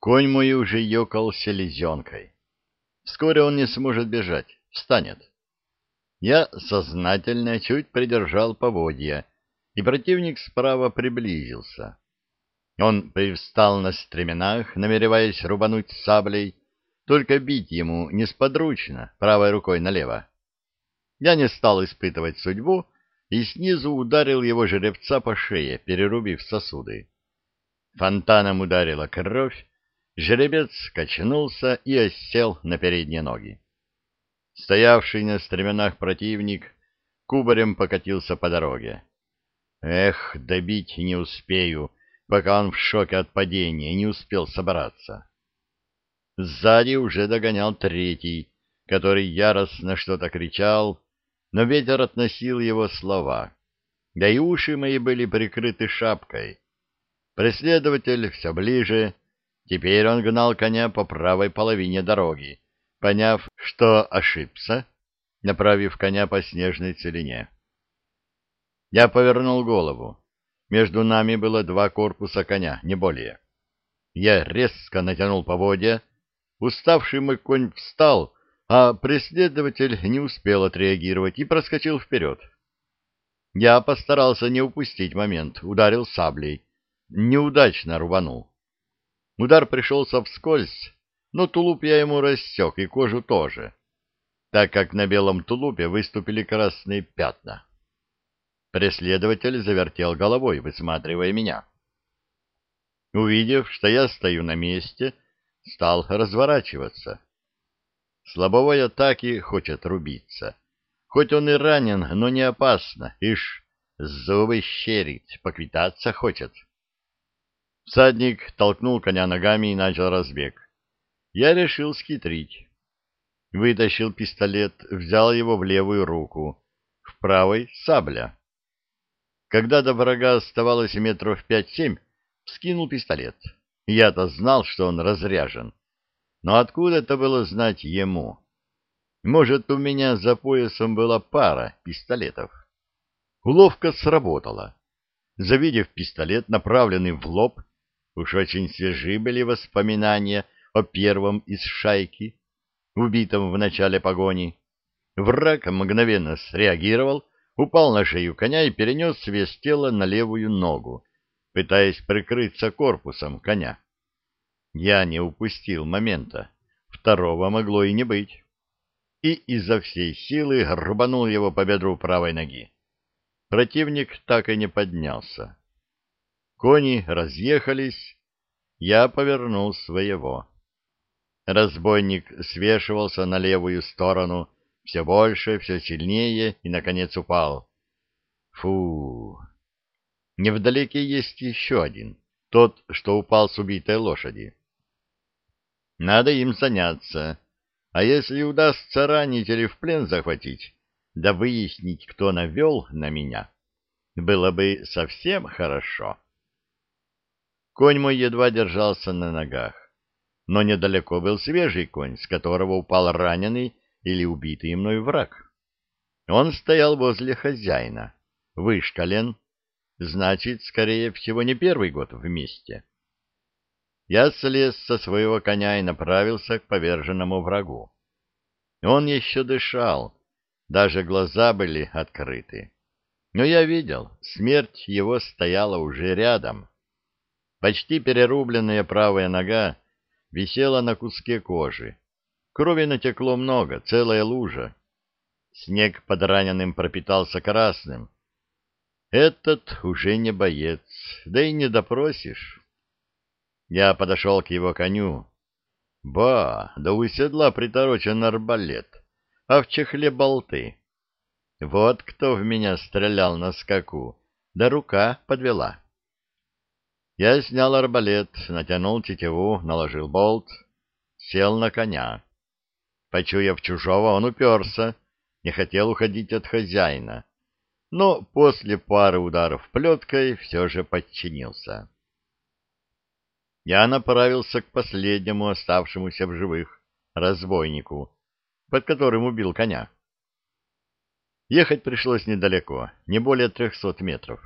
Конь мой уже ёкал селезенкой. Вскоре он не сможет бежать, встанет. Я сознательно чуть придержал поводья, и противник справа приблизился. Он привстал на стременах, намереваясь рубануть саблей, только бить ему несподручно, правой рукой налево. Я не стал испытывать судьбу и снизу ударил его жеребца по шее, перерубив сосуды. Фонтаном ударила кровь, жеребец качнулся и осел на передние ноги. Стоявший на стременах противник кубарем покатился по дороге. Эх, добить не успею, пока он в шоке от падения не успел собраться. Сзади уже догонял третий, который яростно что-то кричал, но ветер относил его слова, да и уши мои были прикрыты шапкой. Преследователь все ближе, теперь он гнал коня по правой половине дороги, поняв, что ошибся, направив коня по снежной целине. Я повернул голову. Между нами было два корпуса коня, не более. Я резко натянул поводья. Уставший мой конь встал, а преследователь не успел отреагировать и проскочил вперед. Я постарался не упустить момент, ударил саблей. Неудачно рванул. Удар пришелся вскользь, но тулуп я ему рассек и кожу тоже, так как на белом тулупе выступили красные пятна. Преследователь завертел головой, высматривая меня. Увидев, что я стою на месте, стал разворачиваться. Слабовой атаки хочет рубиться. Хоть он и ранен, но не опасно. Ишь, зубы щерит, поквитаться хочет. Всадник толкнул коня ногами и начал разбег. Я решил схитрить. Вытащил пистолет, взял его в левую руку, в правой — сабля. Когда до врага оставалось метров пять-семь, вскинул пистолет. Я-то знал, что он разряжен. Но откуда это было знать ему? Может, у меня за поясом была пара пистолетов. Уловка сработала. Завидев пистолет, направленный в лоб, уж очень свежи были воспоминания о первом из шайки, убитом в начале погони. Враг мгновенно среагировал упал на шею коня и перенес вес тела на левую ногу, пытаясь прикрыться корпусом коня. Я не упустил момента. Второго могло и не быть. И изо всей силы рубанул его по бедру правой ноги. Противник так и не поднялся. Кони разъехались, я повернул своего. Разбойник свешивался на левую сторону, все больше, все сильнее и, наконец, упал. Фу! Невдалеке есть еще один, тот, что упал с убитой лошади. Надо им заняться, а если удастся ранить или в плен захватить, да выяснить, кто навел на меня, было бы совсем хорошо. Конь мой едва держался на ногах, но недалеко был свежий конь, с которого упал раненый или убитый мной враг. Он стоял возле хозяина, вышкален, значит, скорее всего, не первый год вместе. Я слез со своего коня и направился к поверженному врагу. Он еще дышал, даже глаза были открыты. Но я видел, смерть его стояла уже рядом. Почти перерубленная правая нога висела на куске кожи, Крови натекло много, целая лужа. Снег под раненым пропитался красным. Этот уже не боец, да и не допросишь. Я подошел к его коню. Ба, да у седла приторочен арбалет, а в чехле болты. Вот кто в меня стрелял на скаку, да рука подвела. Я снял арбалет, натянул тетиву, наложил болт, сел на коня. Почуяв чужого, он уперся, не хотел уходить от хозяина, но после пары ударов плеткой все же подчинился. Я направился к последнему оставшемуся в живых разбойнику, под которым убил коня. Ехать пришлось недалеко, не более трехсот метров.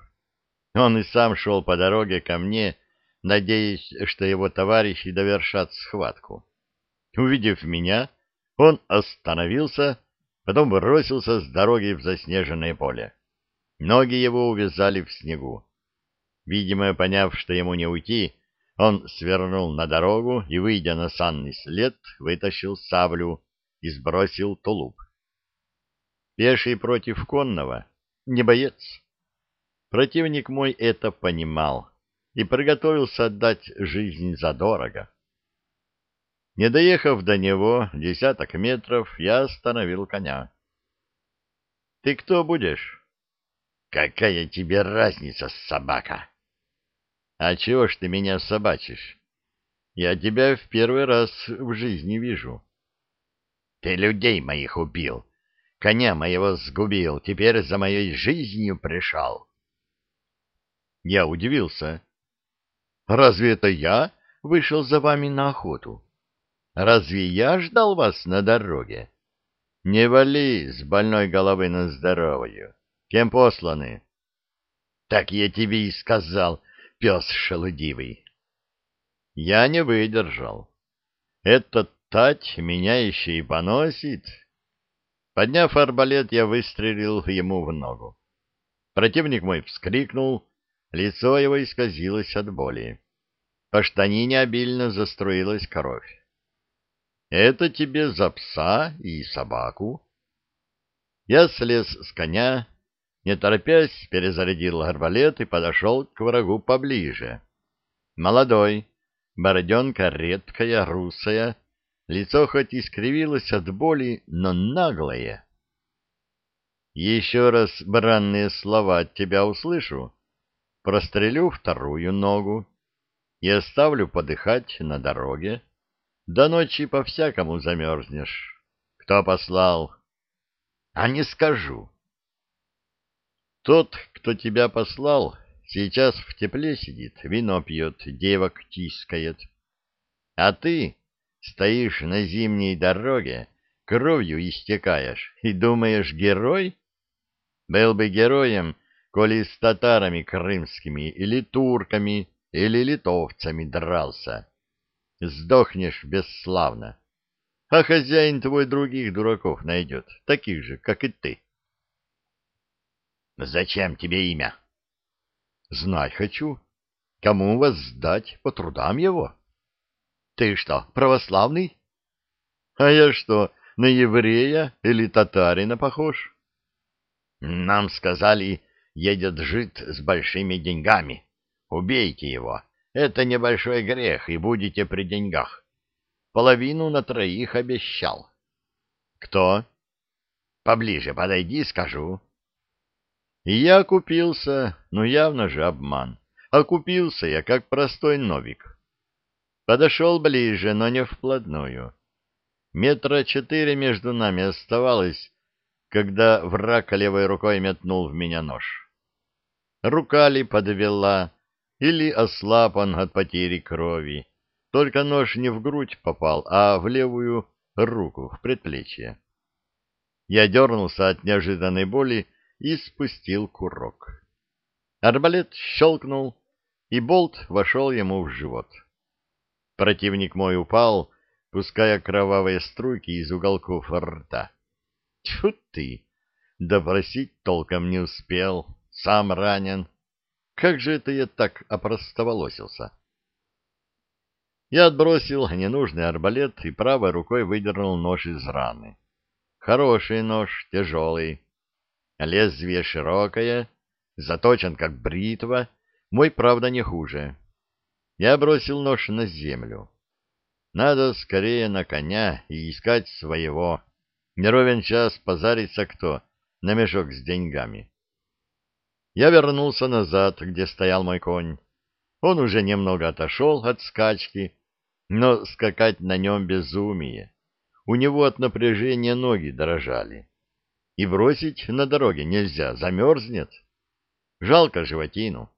Он и сам шел по дороге ко мне, надеясь, что его товарищи довершат схватку. Увидев меня, он остановился, потом бросился с дороги в заснеженное поле. Ноги его увязали в снегу. Видимо, поняв, что ему не уйти, он свернул на дорогу и, выйдя на санный след, вытащил саблю и сбросил тулуп. Пеший против конного — не боец. Противник мой это понимал и приготовился отдать жизнь задорого. Не доехав до него десяток метров, я остановил коня. — Ты кто будешь? — Какая тебе разница, собака? — А чего ж ты меня собачишь? Я тебя в первый раз в жизни вижу. — Ты людей моих убил, коня моего сгубил, теперь за моей жизнью пришел. Я удивился. Разве это я вышел за вами на охоту? Разве я ждал вас на дороге? Не вали с больной головы на здоровую. Кем посланы? Так я тебе и сказал, пес шелудивый. Я не выдержал. Этот тать меня еще и поносит. Подняв арбалет, я выстрелил ему в ногу. Противник мой вскрикнул, лицо его исказилось от боли. По штанине обильно заструилась кровь. «Это тебе за пса и собаку». Я слез с коня, не торопясь, перезарядил арбалет и подошел к врагу поближе. Молодой, бороденка редкая, русая, Лицо хоть и скривилось от боли, но наглое. Еще раз бранные слова от тебя услышу, прострелю вторую ногу и оставлю подыхать на дороге. До ночи по-всякому замерзнешь. Кто послал? А не скажу. Тот, кто тебя послал, сейчас в тепле сидит, вино пьет, девок тискает. А ты Стоишь на зимней дороге, кровью истекаешь, и думаешь, герой? Был бы героем, коли с татарами крымскими или турками или литовцами дрался. Сдохнешь бесславно. А хозяин твой других дураков найдет, таких же, как и ты. Зачем тебе имя? Знать хочу. Кому вас сдать по трудам его? Ты что, православный? А я что, на еврея или татарина похож? Нам сказали, едет жид с большими деньгами. Убейте его. Это небольшой грех, и будете при деньгах. Половину на троих обещал. Кто? Поближе подойди, скажу. И я купился, но явно же обман. А купился я, как простой новик. Подошел ближе, но не вплотную. Метра четыре между нами оставалось, когда враг левой рукой метнул в меня нож. Рука ли подвела, или ослаб он от потери крови. Только нож не в грудь попал, а в левую руку, в предплечье. Я дернулся от неожиданной боли и спустил курок. Арбалет щелкнул, и болт вошел ему в живот. Противник мой упал, пуская кровавые струйки из уголков рта. Тьфу ты! Допросить толком не успел, сам ранен. Как же это я так опростоволосился? Я отбросил ненужный арбалет и правой рукой выдернул нож из раны. Хороший нож, тяжелый. Лезвие широкое, заточен как бритва, мой, правда, не хуже. Я бросил нож на землю. Надо скорее на коня и искать своего. Не ровен час позарится кто на мешок с деньгами. Я вернулся назад, где стоял мой конь. Он уже немного отошел от скачки, но скакать на нем безумие. У него от напряжения ноги дрожали. И бросить на дороге нельзя, замерзнет. Жалко животину.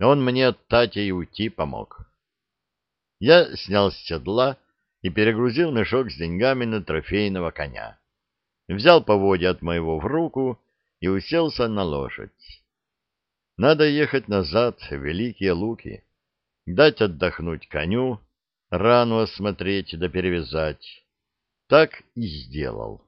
Он мне от Татей уйти помог. Я снял с седла и перегрузил мешок с деньгами на трофейного коня. Взял поводья от моего в руку и уселся на лошадь. Надо ехать назад в Великие Луки. дать отдохнуть коню, рану осмотреть да перевязать. Так и сделал.